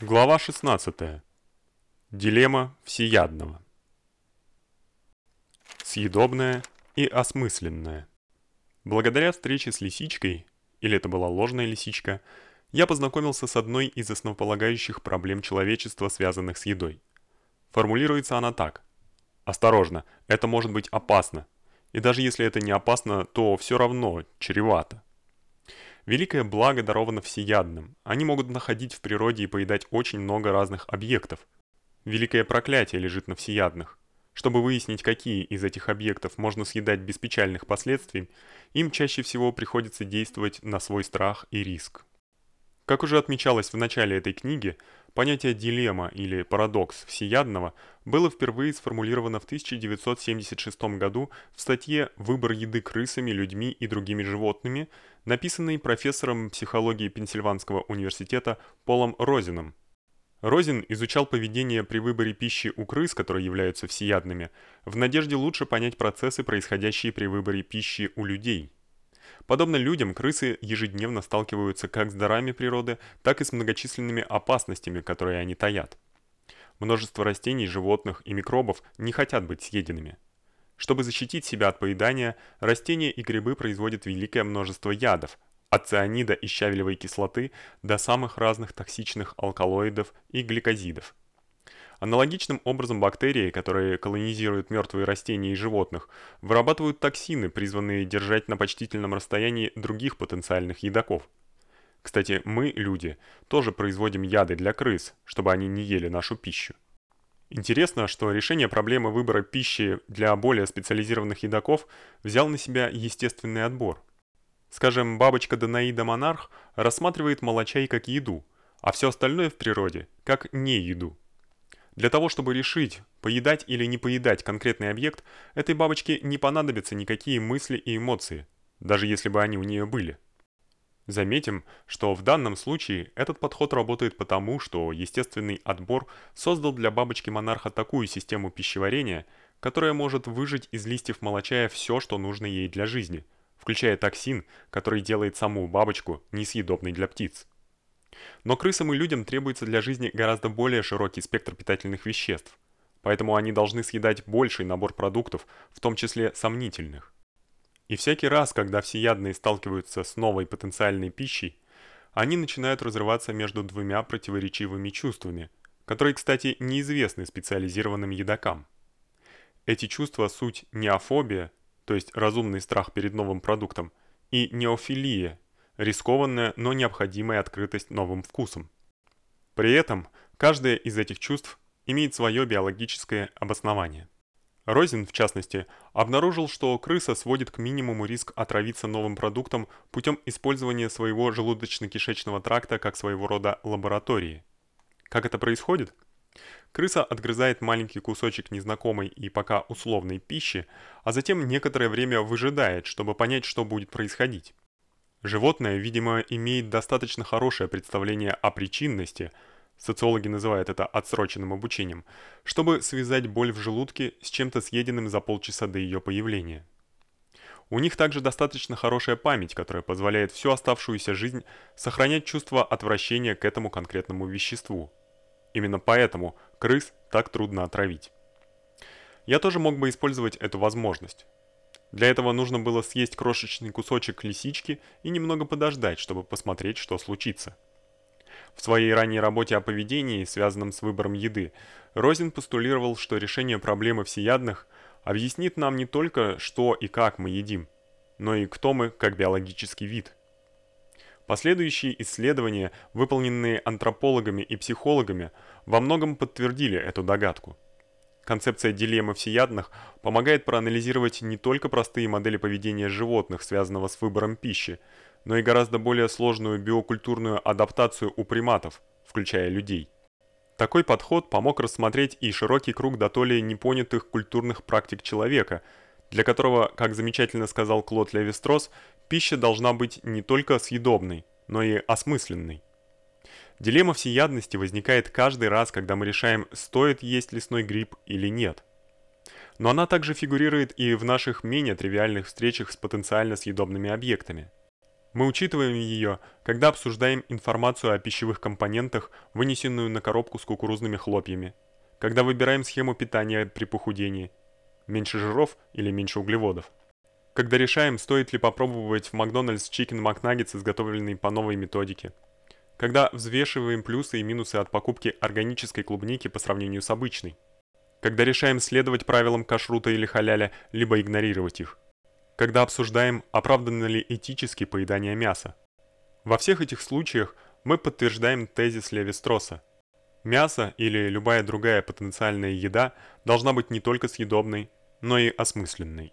Глава 16. Дилемма всеядного. Съедобное и осмысленное. Благодаря встрече с лисичкой, или это была ложная лисичка, я познакомился с одной из основополагающих проблем человечества, связанных с едой. Формулируется она так: Осторожно, это может быть опасно. И даже если это не опасно, то все равно чревато. Великое благо даровано всеядным. Они могут находить в природе и поедать очень много разных объектов. Великое проклятие лежит на всеядных. Чтобы выяснить, какие из этих объектов можно съедать без печальных последствий, им чаще всего приходится действовать на свой страх и риск. Как уже отмечалось в начале этой книги, понятие дилемма или парадокс всеядного было впервые сформулировано в 1976 году в статье Выбор еды крысами, людьми и другими животными, написанной профессором психологии Пенсильванского университета Полом Розином. Розин изучал поведение при выборе пищи у крыс, которые являются всеядными, в надежде лучше понять процессы, происходящие при выборе пищи у людей. Подобно людям, крысы ежедневно сталкиваются как с дарами природы, так и с многочисленными опасностями, которые они таят. Множество растений, животных и микробов не хотят быть съеденными. Чтобы защитить себя от поедания, растения и грибы производят великое множество ядов, от цианида и щавелевой кислоты до самых разных токсичных алкалоидов и гликозидов. Аналогичным образом бактерии, которые колонизируют мертвые растения и животных, вырабатывают токсины, призванные держать на почтительном расстоянии других потенциальных едоков. Кстати, мы, люди, тоже производим яды для крыс, чтобы они не ели нашу пищу. Интересно, что решение проблемы выбора пищи для более специализированных едоков взял на себя естественный отбор. Скажем, бабочка Данаида монарх рассматривает молочай как еду, а все остальное в природе как не еду. Для того, чтобы решить, поедать или не поедать конкретный объект, этой бабочке не понадобятся никакие мысли и эмоции, даже если бы они у нее были. Заметим, что в данном случае этот подход работает потому, что естественный отбор создал для бабочки-монарха такую систему пищеварения, которая может выжать из листьев молочая все, что нужно ей для жизни, включая токсин, который делает саму бабочку несъедобной для птиц. Но крысам и людям требуется для жизни гораздо более широкий спектр питательных веществ, поэтому они должны съедать больший набор продуктов, в том числе сомнительных. И всякий раз, когда всеядные сталкиваются с новой потенциальной пищей, они начинают разрываться между двумя противоречивыми чувствами, которые, кстати, неизвестны специализированным едокам. Эти чувства суть неофобия, то есть разумный страх перед новым продуктом, и неофилия, рискованная, но необходимая открытость новым вкусам. При этом каждое из этих чувств имеет свое биологическое обоснование. Розин, в частности, обнаружил, что крыса сводит к минимуму риск отравиться новым продуктом путем использования своего желудочно-кишечного тракта как своего рода лаборатории. Как это происходит? Крыса отгрызает маленький кусочек незнакомой и пока условной пищи, а затем некоторое время выжидает, чтобы понять, что будет происходить. Животное, видимо, имеет достаточно хорошее представление о причинности, социологи называют это отсроченным обучением, чтобы связать боль в желудке с чем-то съеденным за полчаса до ее появления. У них также достаточно хорошая память, которая позволяет всю оставшуюся жизнь сохранять чувство отвращения к этому конкретному веществу. Именно поэтому крыс так трудно отравить. Я тоже мог бы использовать эту возможность. Для этого нужно было съесть крошечный кусочек лисички и немного подождать, чтобы посмотреть, что случится. В своей ранней работе о поведении, связанном с выбором еды, Розин постулировал, что решение проблемы всеядных объяснит нам не только, что и как мы едим, но и кто мы как биологический вид. Последующие исследования, выполненные антропологами и психологами, во многом подтвердили эту догадку. Концепция дилеммы всеядных помогает проанализировать не только простые модели поведения животных, связанного с выбором пищи, но и гораздо более сложную биокультурную адаптацию у приматов, включая людей. Такой подход помог рассмотреть и широкий круг дотоле непонятых культурных практик человека, для которого, как замечательно сказал Клод Левистрос, пища должна быть не только съедобной, но и осмысленной. Дилемма всеядности возникает каждый раз, когда мы решаем, стоит есть лесной гриб или нет. Но она также фигурирует и в наших менее тривиальных встречах с потенциально съедобными объектами. Мы учитываем её, когда обсуждаем информацию о пищевых компонентах, вынесенную на коробку с кукурузными хлопьями, когда выбираем схему питания при похудении, меньше жиров или меньше углеводов. Когда решаем, стоит ли попробовать в Макдональдс Chicken McNuggets, изготовленный по новой методике. Когда взвешиваем плюсы и минусы от покупки органической клубники по сравнению с обычной. Когда решаем следовать правилам кашрута или халяля, либо игнорировать их. Когда обсуждаем, оправданно ли этически поедание мяса. Во всех этих случаях мы подтверждаем тезис Леви-Стросса. Мясо или любая другая потенциальная еда должна быть не только съедобной, но и осмысленной.